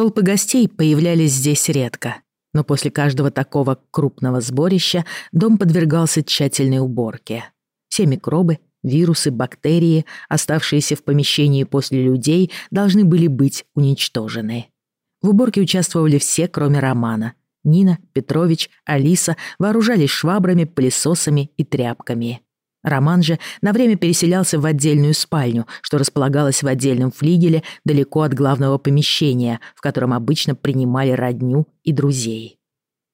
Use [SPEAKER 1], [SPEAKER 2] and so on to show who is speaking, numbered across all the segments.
[SPEAKER 1] Толпы гостей появлялись здесь редко, но после каждого такого крупного сборища дом подвергался тщательной уборке. Все микробы, вирусы, бактерии, оставшиеся в помещении после людей, должны были быть уничтожены. В уборке участвовали все, кроме Романа. Нина, Петрович, Алиса вооружались швабрами, пылесосами и тряпками. Роман же на время переселялся в отдельную спальню, что располагалась в отдельном флигеле далеко от главного помещения, в котором обычно принимали родню и друзей.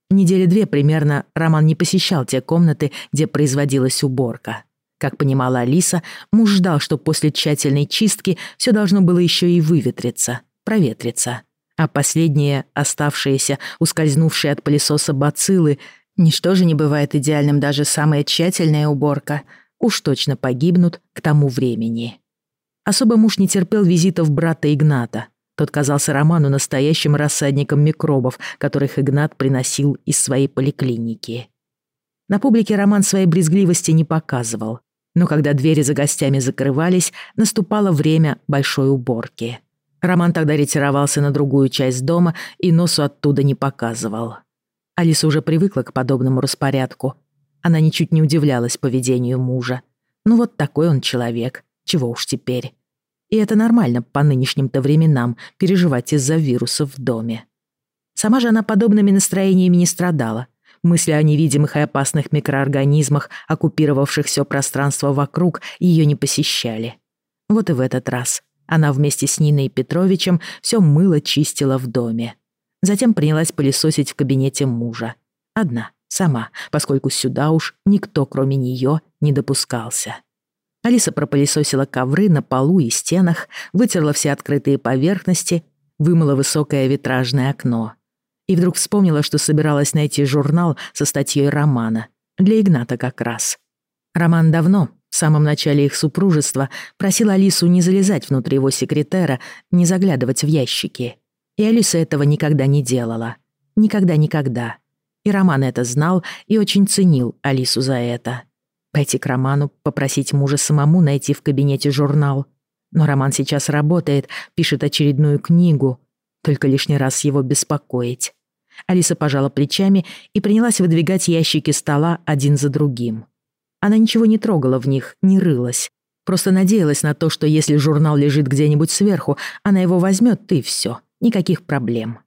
[SPEAKER 1] Недели две примерно Роман не посещал те комнаты, где производилась уборка. Как понимала Алиса, муж ждал, что после тщательной чистки все должно было еще и выветриться, проветриться. А последние, оставшиеся, ускользнувшие от пылесоса бациллы, Ничто же не бывает идеальным, даже самая тщательная уборка. Уж точно погибнут к тому времени. Особо муж не терпел визитов брата Игната. Тот казался Роману настоящим рассадником микробов, которых Игнат приносил из своей поликлиники. На публике Роман своей брезгливости не показывал. Но когда двери за гостями закрывались, наступало время большой уборки. Роман тогда ретировался на другую часть дома и носу оттуда не показывал. Алиса уже привыкла к подобному распорядку. Она ничуть не удивлялась поведению мужа. Ну вот такой он человек, чего уж теперь. И это нормально по нынешним-то временам переживать из-за вирусов в доме. Сама же она подобными настроениями не страдала. Мысли о невидимых и опасных микроорганизмах, оккупировавших все пространство вокруг, ее не посещали. Вот и в этот раз она вместе с Ниной Петровичем все мыло чистила в доме. Затем принялась пылесосить в кабинете мужа. Одна, сама, поскольку сюда уж никто, кроме нее, не допускался. Алиса пропылесосила ковры на полу и стенах, вытерла все открытые поверхности, вымыла высокое витражное окно. И вдруг вспомнила, что собиралась найти журнал со статьей романа. Для Игната как раз. Роман давно, в самом начале их супружества, просил Алису не залезать внутрь его секретера, не заглядывать в ящики. И Алиса этого никогда не делала. Никогда-никогда. И Роман это знал и очень ценил Алису за это. Пойти к Роману, попросить мужа самому найти в кабинете журнал. Но Роман сейчас работает, пишет очередную книгу. Только лишний раз его беспокоить. Алиса пожала плечами и принялась выдвигать ящики стола один за другим. Она ничего не трогала в них, не рылась. Просто надеялась на то, что если журнал лежит где-нибудь сверху, она его возьмет, и все. Никаких проблем.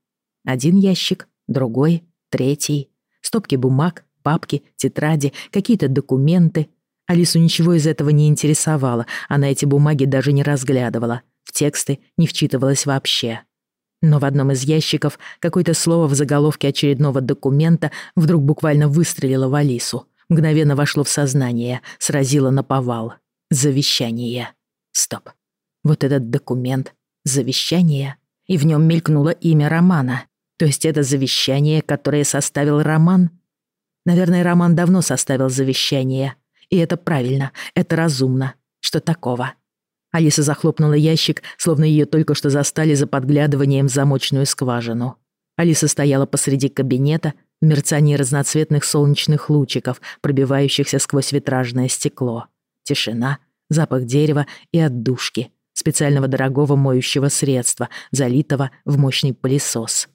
[SPEAKER 1] Один ящик, другой, третий. Стопки бумаг, папки, тетради, какие-то документы. Алису ничего из этого не интересовало, она эти бумаги даже не разглядывала, в тексты не вчитывалась вообще. Но в одном из ящиков какое-то слово в заголовке очередного документа вдруг буквально выстрелило в Алису. Мгновенно вошло в сознание, сразило на повал. Завещание. Стоп. Вот этот документ. Завещание и в нем мелькнуло имя Романа. То есть это завещание, которое составил Роман? Наверное, Роман давно составил завещание. И это правильно, это разумно. Что такого? Алиса захлопнула ящик, словно ее только что застали за подглядыванием в замочную скважину. Алиса стояла посреди кабинета в мерцании разноцветных солнечных лучиков, пробивающихся сквозь витражное стекло. Тишина, запах дерева и отдушки — специального дорогого моющего средства, залитого в мощный пылесос.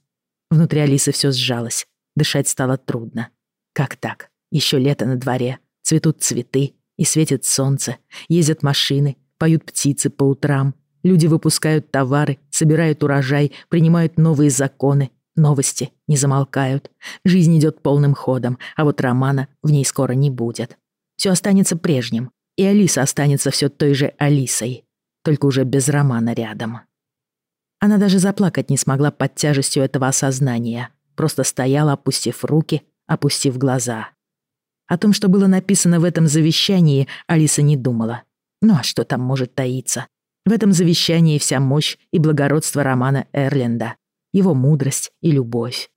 [SPEAKER 1] Внутри Алисы все сжалось, дышать стало трудно. Как так? Еще лето на дворе, цветут цветы, и светит солнце, ездят машины, поют птицы по утрам, люди выпускают товары, собирают урожай, принимают новые законы, новости не замолкают. Жизнь идет полным ходом, а вот романа в ней скоро не будет. Все останется прежним, и Алиса останется все той же Алисой только уже без романа рядом. Она даже заплакать не смогла под тяжестью этого осознания, просто стояла, опустив руки, опустив глаза. О том, что было написано в этом завещании, Алиса не думала. Ну а что там может таиться? В этом завещании вся мощь и благородство романа Эрленда, его мудрость и любовь.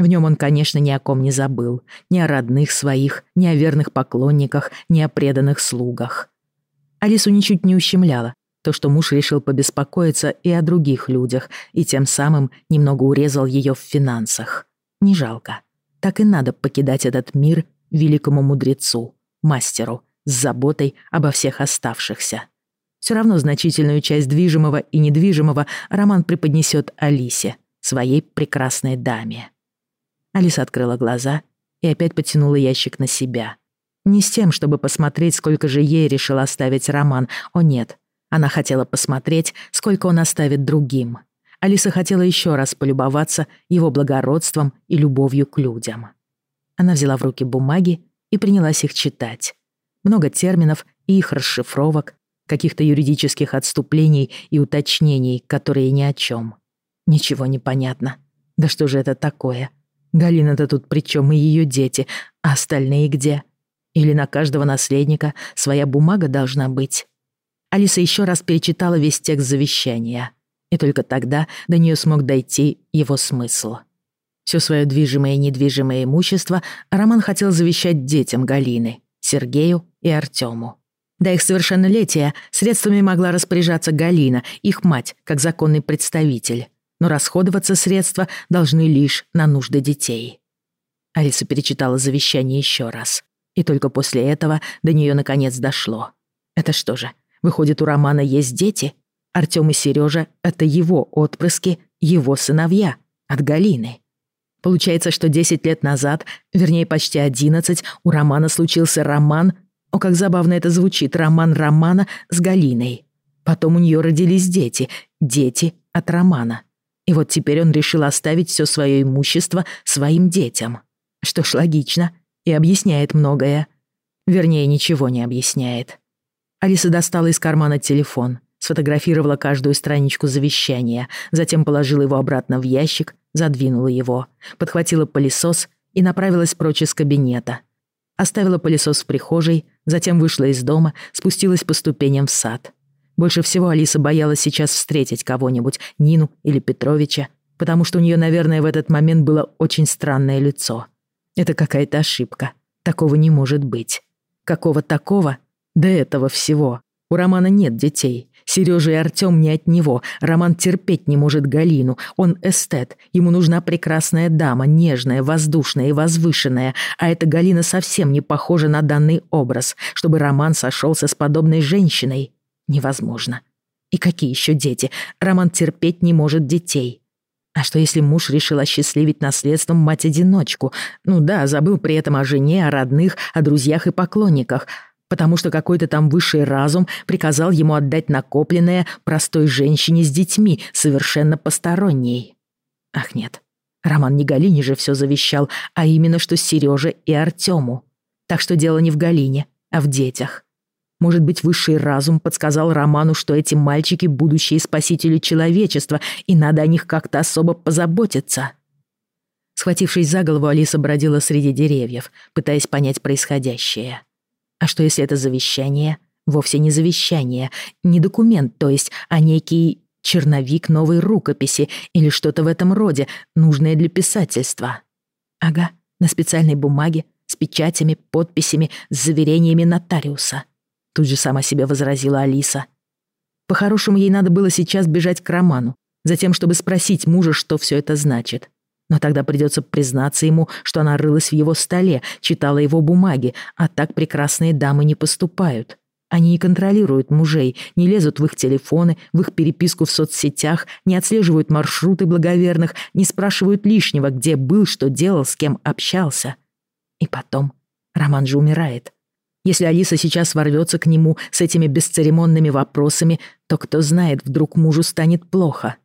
[SPEAKER 1] В нем он, конечно, ни о ком не забыл, ни о родных своих, ни о верных поклонниках, ни о преданных слугах. Алису ничуть не ущемляла, то, что муж решил побеспокоиться и о других людях, и тем самым немного урезал ее в финансах. Не жалко. Так и надо покидать этот мир великому мудрецу, мастеру, с заботой обо всех оставшихся. Все равно значительную часть движимого и недвижимого Роман преподнесет Алисе. своей прекрасной даме. Алиса открыла глаза и опять потянула ящик на себя. Не с тем, чтобы посмотреть, сколько же ей решил оставить Роман. О нет, она хотела посмотреть, сколько он оставит другим. Алиса хотела еще раз полюбоваться его благородством и любовью к людям. Она взяла в руки бумаги и принялась их читать. Много терминов и их расшифровок, каких-то юридических отступлений и уточнений, которые ни о чем. Ничего не понятно. Да что же это такое? Галина-то тут при чем и ее дети, а остальные где? Или на каждого наследника своя бумага должна быть? Алиса еще раз перечитала весь текст завещания, и только тогда до нее смог дойти его смысл. Все свое движимое и недвижимое имущество Роман хотел завещать детям Галины, Сергею и Артему. До их совершеннолетия средствами могла распоряжаться Галина, их мать, как законный представитель. Но расходоваться средства должны лишь на нужды детей. Алиса перечитала завещание еще раз. И только после этого до нее наконец дошло. Это что же, выходит, у Романа есть дети? Артём и Сережа — это его отпрыски, его сыновья, от Галины. Получается, что 10 лет назад, вернее почти 11, у Романа случился роман о, как забавно это звучит, роман Романа с Галиной. Потом у нее родились дети, дети от Романа. И вот теперь он решил оставить все свое имущество своим детям. Что ж, логично и объясняет многое. Вернее, ничего не объясняет. Алиса достала из кармана телефон, сфотографировала каждую страничку завещания, затем положила его обратно в ящик, задвинула его, подхватила пылесос и направилась прочь из кабинета. Оставила пылесос в прихожей, затем вышла из дома, спустилась по ступеням в сад. Больше всего Алиса боялась сейчас встретить кого-нибудь, Нину или Петровича, потому что у нее, наверное, в этот момент было очень странное лицо. Это какая-то ошибка. Такого не может быть. Какого такого? До этого всего. У Романа нет детей. Сережа и Артем не от него. Роман терпеть не может Галину. Он эстет. Ему нужна прекрасная дама, нежная, воздушная и возвышенная. А эта Галина совсем не похожа на данный образ. Чтобы Роман сошелся с подобной женщиной. Невозможно. И какие еще дети? Роман терпеть не может детей. А что если муж решил осчастливить наследством мать-одиночку? Ну да, забыл при этом о жене, о родных, о друзьях и поклонниках – потому что какой-то там высший разум приказал ему отдать накопленное простой женщине с детьми, совершенно посторонней. Ах нет, Роман не Галине же все завещал, а именно что Сереже и Артему. Так что дело не в Галине, а в детях. Может быть, высший разум подсказал Роману, что эти мальчики — будущие спасители человечества, и надо о них как-то особо позаботиться. Схватившись за голову, Алиса бродила среди деревьев, пытаясь понять происходящее. А что если это завещание? Вовсе не завещание, не документ, то есть, а некий черновик новой рукописи или что-то в этом роде, нужное для писательства. Ага, на специальной бумаге, с печатями, подписями, с заверениями нотариуса. Тут же сама себе возразила Алиса. По-хорошему, ей надо было сейчас бежать к Роману, затем, чтобы спросить мужа, что все это значит. Но тогда придется признаться ему, что она рылась в его столе, читала его бумаги, а так прекрасные дамы не поступают. Они не контролируют мужей, не лезут в их телефоны, в их переписку в соцсетях, не отслеживают маршруты благоверных, не спрашивают лишнего, где был, что делал, с кем общался. И потом, Роман же умирает. Если Алиса сейчас ворвется к нему с этими бесцеремонными вопросами, то кто знает, вдруг мужу станет плохо.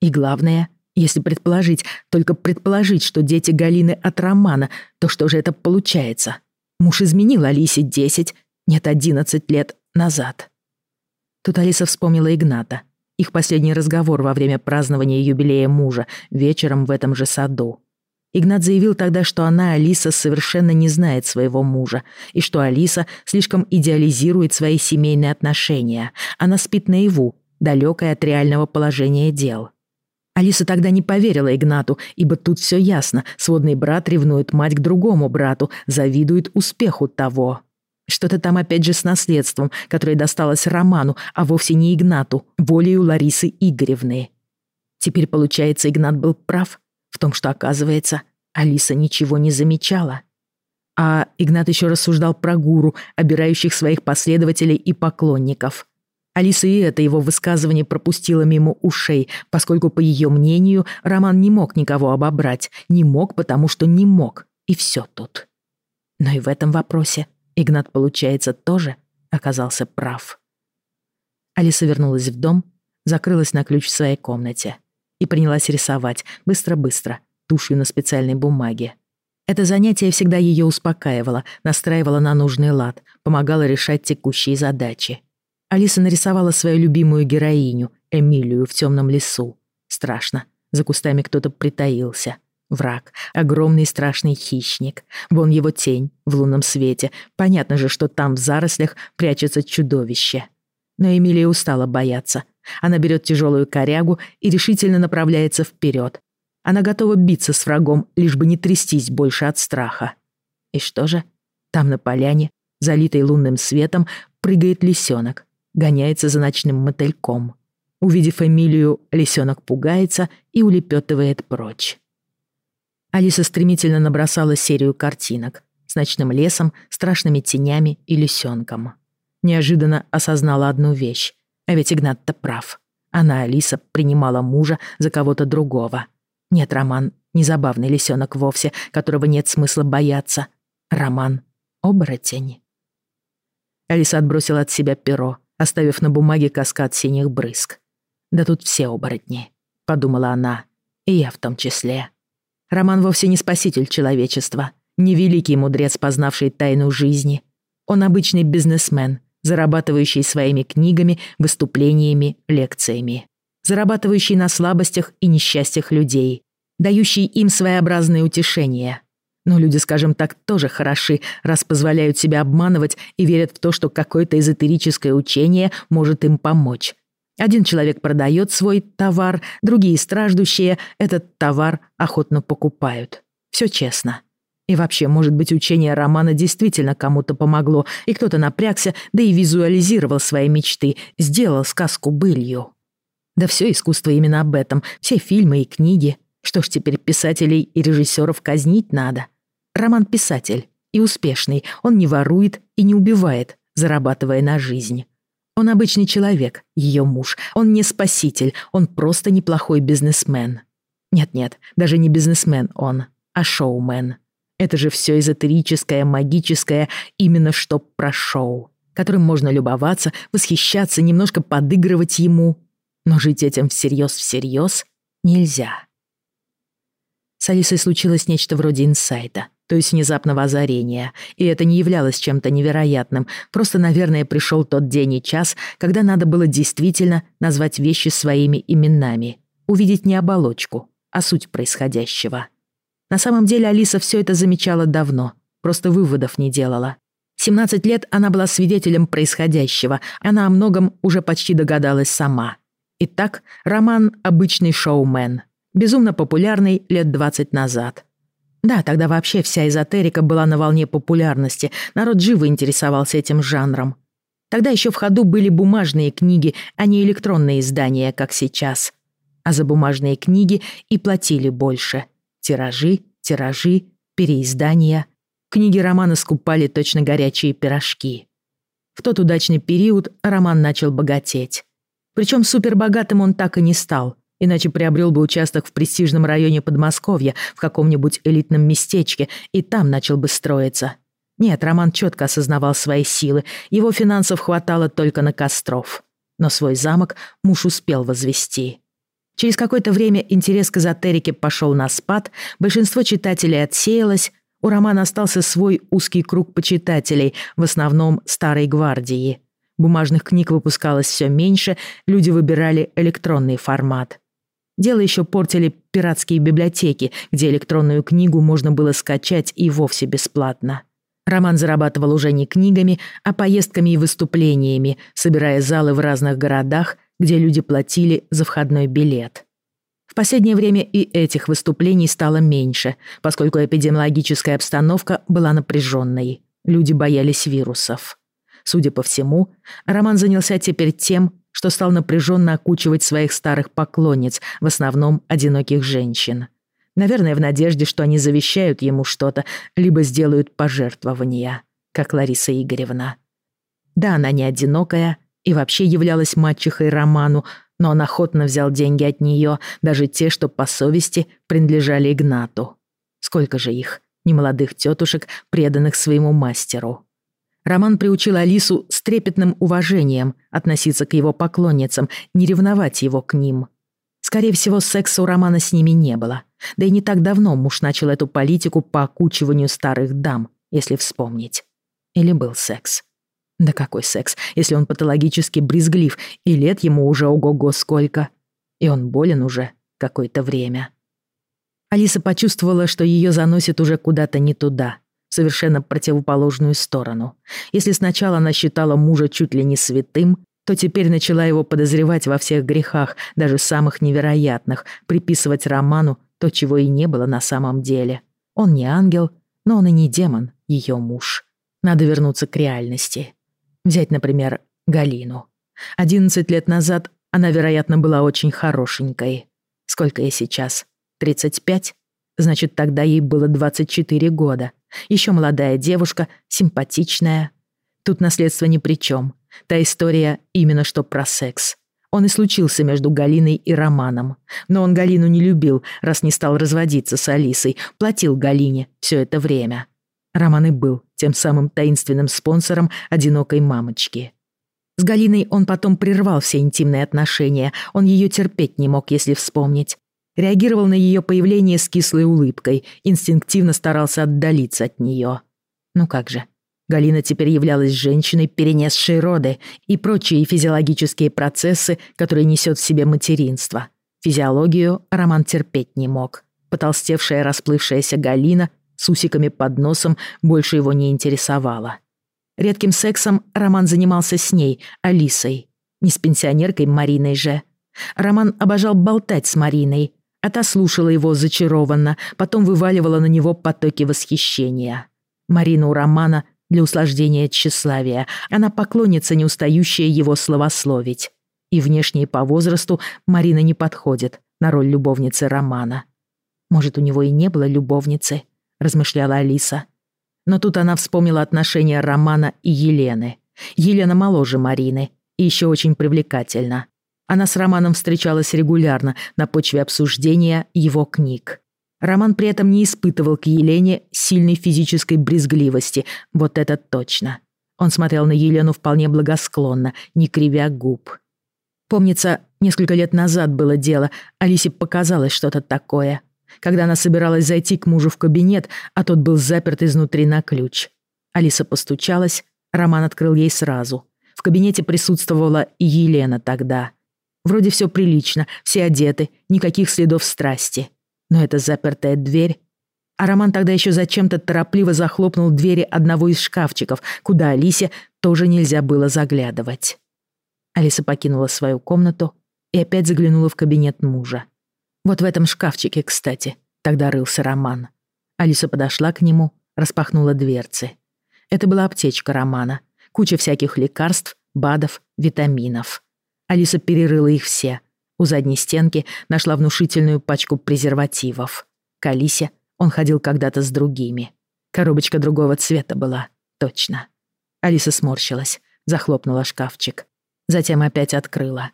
[SPEAKER 1] И главное — если предположить, только предположить, что дети Галины от Романа, то что же это получается? Муж изменил Алисе 10, нет, 11 лет назад. Тут Алиса вспомнила Игната, их последний разговор во время празднования юбилея мужа, вечером в этом же саду. Игнат заявил тогда, что она, Алиса, совершенно не знает своего мужа, и что Алиса слишком идеализирует свои семейные отношения. Она спит наяву, далекая от реального положения дел. Алиса тогда не поверила Игнату, ибо тут все ясно. Сводный брат ревнует мать к другому брату, завидует успеху того. Что-то там опять же с наследством, которое досталось Роману, а вовсе не Игнату, волею Ларисы Игоревны. Теперь, получается, Игнат был прав в том, что, оказывается, Алиса ничего не замечала. А Игнат еще рассуждал про гуру, обирающих своих последователей и поклонников. Алиса и это его высказывание пропустила мимо ушей, поскольку, по ее мнению, Роман не мог никого обобрать. Не мог, потому что не мог. И все тут. Но и в этом вопросе Игнат, получается, тоже оказался прав. Алиса вернулась в дом, закрылась на ключ в своей комнате и принялась рисовать, быстро-быстро, тушью на специальной бумаге. Это занятие всегда ее успокаивало, настраивало на нужный лад, помогало решать текущие задачи. Алиса нарисовала свою любимую героиню, Эмилию, в темном лесу. Страшно. За кустами кто-то притаился. Враг. Огромный страшный хищник. Вон его тень в лунном свете. Понятно же, что там в зарослях прячется чудовище. Но Эмилия устала бояться. Она берет тяжелую корягу и решительно направляется вперед. Она готова биться с врагом, лишь бы не трястись больше от страха. И что же? Там на поляне, залитой лунным светом, прыгает лисенок гоняется за ночным мотыльком. Увидев Эмилию, лисенок пугается и улепетывает прочь. Алиса стремительно набросала серию картинок с ночным лесом, страшными тенями и лисенком. Неожиданно осознала одну вещь. А ведь Игнат-то прав. Она, Алиса, принимала мужа за кого-то другого. Нет, Роман не забавный лисенок вовсе, которого нет смысла бояться. Роман — оборотень. Алиса отбросила от себя перо, оставив на бумаге каскад синих брызг. «Да тут все оборотни», — подумала она, — «и я в том числе». Роман вовсе не спаситель человечества, не великий мудрец, познавший тайну жизни. Он обычный бизнесмен, зарабатывающий своими книгами, выступлениями, лекциями. Зарабатывающий на слабостях и несчастьях людей, дающий им своеобразное утешение — но люди, скажем так, тоже хороши, раз позволяют себя обманывать и верят в то, что какое-то эзотерическое учение может им помочь. Один человек продает свой товар, другие страждущие этот товар охотно покупают. Все честно. И вообще, может быть, учение романа действительно кому-то помогло, и кто-то напрягся, да и визуализировал свои мечты, сделал сказку былью. Да все искусство именно об этом, все фильмы и книги. Что ж теперь писателей и режиссеров казнить надо? Роман писатель и успешный, он не ворует и не убивает, зарабатывая на жизнь. Он обычный человек, ее муж. Он не спаситель, он просто неплохой бизнесмен. Нет-нет, даже не бизнесмен он, а шоумен. Это же все эзотерическое, магическое, именно что про шоу, которым можно любоваться, восхищаться, немножко подыгрывать ему. Но жить этим всерьез-всерьез нельзя. С Алисой случилось нечто вроде инсайта — то есть внезапного озарения, и это не являлось чем-то невероятным, просто, наверное, пришел тот день и час, когда надо было действительно назвать вещи своими именами, увидеть не оболочку, а суть происходящего. На самом деле Алиса все это замечала давно, просто выводов не делала. 17 лет она была свидетелем происходящего, она о многом уже почти догадалась сама. Итак, роман «Обычный шоумен», безумно популярный лет 20 назад – да, тогда вообще вся эзотерика была на волне популярности, народ живо интересовался этим жанром. Тогда еще в ходу были бумажные книги, а не электронные издания, как сейчас. А за бумажные книги и платили больше. Тиражи, тиражи, переиздания. Книги романа скупали точно горячие пирожки. В тот удачный период роман начал богатеть. Причем супербогатым он так и не стал иначе приобрел бы участок в престижном районе Подмосковья, в каком-нибудь элитном местечке, и там начал бы строиться. Нет, Роман четко осознавал свои силы, его финансов хватало только на Костров. Но свой замок муж успел возвести. Через какое-то время интерес к эзотерике пошел на спад, большинство читателей отсеялось, у Романа остался свой узкий круг почитателей, в основном старой гвардии. Бумажных книг выпускалось все меньше, люди выбирали электронный формат. Дело еще портили пиратские библиотеки, где электронную книгу можно было скачать и вовсе бесплатно. Роман зарабатывал уже не книгами, а поездками и выступлениями, собирая залы в разных городах, где люди платили за входной билет. В последнее время и этих выступлений стало меньше, поскольку эпидемиологическая обстановка была напряженной. Люди боялись вирусов. Судя по всему, Роман занялся теперь тем, что стал напряженно окучивать своих старых поклонниц, в основном одиноких женщин. Наверное, в надежде, что они завещают ему что-то, либо сделают пожертвования, как Лариса Игоревна. Да, она не одинокая, и вообще являлась мачехой Роману, но он охотно взял деньги от нее, даже те, что по совести принадлежали Игнату. Сколько же их, немолодых тетушек, преданных своему мастеру. Роман приучил Алису с трепетным уважением относиться к его поклонницам, не ревновать его к ним. Скорее всего, секса у Романа с ними не было. Да и не так давно муж начал эту политику по окучиванию старых дам, если вспомнить. Или был секс. Да какой секс, если он патологически брезглив, и лет ему уже ого-го сколько. И он болен уже какое-то время. Алиса почувствовала, что ее заносит уже куда-то не туда, совершенно противоположную сторону. Если сначала она считала мужа чуть ли не святым, то теперь начала его подозревать во всех грехах, даже самых невероятных, приписывать Роману то, чего и не было на самом деле. Он не ангел, но он и не демон, ее муж. Надо вернуться к реальности. Взять, например, Галину. 11 лет назад она, вероятно, была очень хорошенькой. Сколько ей сейчас? 35? Значит, тогда ей было 24 года. Еще молодая девушка, симпатичная. Тут наследство ни при чем. Та история именно что про секс. Он и случился между Галиной и Романом. Но он Галину не любил, раз не стал разводиться с Алисой, платил Галине все это время. Роман и был тем самым таинственным спонсором одинокой мамочки. С Галиной он потом прервал все интимные отношения, он ее терпеть не мог, если вспомнить реагировал на ее появление с кислой улыбкой, инстинктивно старался отдалиться от нее. Ну как же, Галина теперь являлась женщиной, перенесшей роды и прочие физиологические процессы, которые несет в себе материнство. Физиологию Роман терпеть не мог. Потолстевшая расплывшаяся Галина с усиками под носом больше его не интересовала. Редким сексом Роман занимался с ней, Алисой. Не с пенсионеркой Мариной же. Роман обожал болтать с Мариной, а та слушала его зачарованно, потом вываливала на него потоки восхищения. Марина у Романа для услаждения тщеславия. Она поклонница, не устающая его словословить. И внешне и по возрасту Марина не подходит на роль любовницы Романа. Может, у него и не было любовницы, размышляла Алиса. Но тут она вспомнила отношения Романа и Елены. Елена моложе Марины и еще очень привлекательна. Она с Романом встречалась регулярно на почве обсуждения его книг. Роман при этом не испытывал к Елене сильной физической брезгливости, вот это точно. Он смотрел на Елену вполне благосклонно, не кривя губ. Помнится, несколько лет назад было дело, Алисе показалось что-то такое. Когда она собиралась зайти к мужу в кабинет, а тот был заперт изнутри на ключ. Алиса постучалась, Роман открыл ей сразу. В кабинете присутствовала и Елена тогда. Вроде все прилично, все одеты, никаких следов страсти. Но это запертая дверь. А Роман тогда еще зачем-то торопливо захлопнул двери одного из шкафчиков, куда Алисе тоже нельзя было заглядывать. Алиса покинула свою комнату и опять заглянула в кабинет мужа. Вот в этом шкафчике, кстати, тогда рылся Роман. Алиса подошла к нему, распахнула дверцы. Это была аптечка Романа. Куча всяких лекарств, БАДов, витаминов. Алиса перерыла их все. У задней стенки нашла внушительную пачку презервативов. К Алисе он ходил когда-то с другими. Коробочка другого цвета была, точно. Алиса сморщилась, захлопнула шкафчик. Затем опять открыла.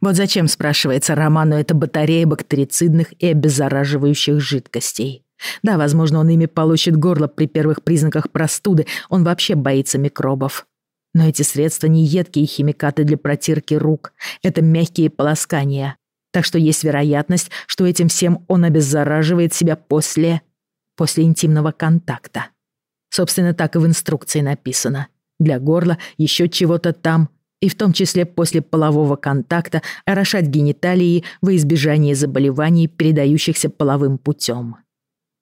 [SPEAKER 1] Вот зачем, спрашивается, Роману эта батарея бактерицидных и обеззараживающих жидкостей? Да, возможно, он ими получит горло при первых признаках простуды, он вообще боится микробов. Но эти средства не едкие химикаты для протирки рук, это мягкие полоскания. Так что есть вероятность, что этим всем он обеззараживает себя после... после интимного контакта. Собственно, так и в инструкции написано. Для горла еще чего-то там, и в том числе после полового контакта орошать гениталии во избежание заболеваний, передающихся половым путем.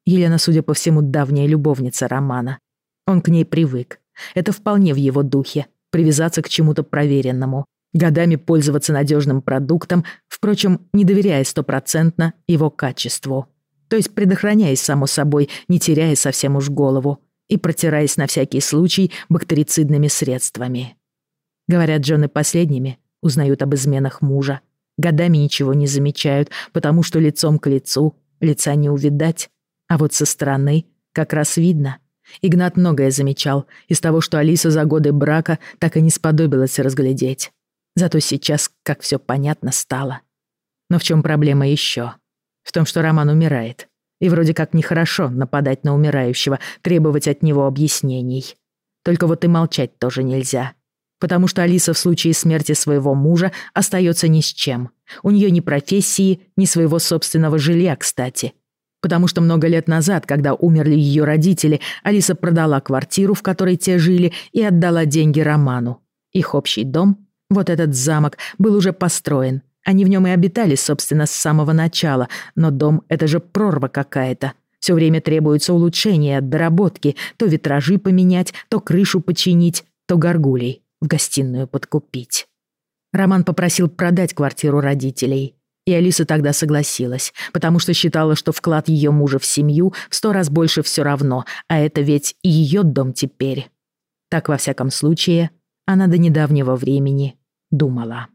[SPEAKER 1] Елена, судя по всему, давняя любовница Романа. Он к ней привык. Это вполне в его духе — привязаться к чему-то проверенному, годами пользоваться надежным продуктом, впрочем, не доверяя стопроцентно его качеству. То есть предохраняясь, само собой, не теряя совсем уж голову и протираясь на всякий случай бактерицидными средствами. Говорят, жены последними узнают об изменах мужа. Годами ничего не замечают, потому что лицом к лицу лица не увидать, а вот со стороны как раз видно, Игнат многое замечал из того, что Алиса за годы брака так и не сподобилась разглядеть. Зато сейчас как все понятно стало. Но в чем проблема еще? В том, что Роман умирает. И вроде как нехорошо нападать на умирающего, требовать от него объяснений. Только вот и молчать тоже нельзя. Потому что Алиса в случае смерти своего мужа остается ни с чем. У нее ни профессии, ни своего собственного жилья, кстати. Потому что много лет назад, когда умерли ее родители, Алиса продала квартиру, в которой те жили, и отдала деньги Роману. Их общий дом, вот этот замок, был уже построен. Они в нем и обитали, собственно, с самого начала. Но дом — это же прорва какая-то. Все время требуется улучшение, доработки. То витражи поменять, то крышу починить, то горгулей в гостиную подкупить. Роман попросил продать квартиру родителей. И Алиса тогда согласилась, потому что считала, что вклад ее мужа в семью в сто раз больше все равно, а это ведь и ее дом теперь. Так, во всяком случае, она до недавнего времени думала.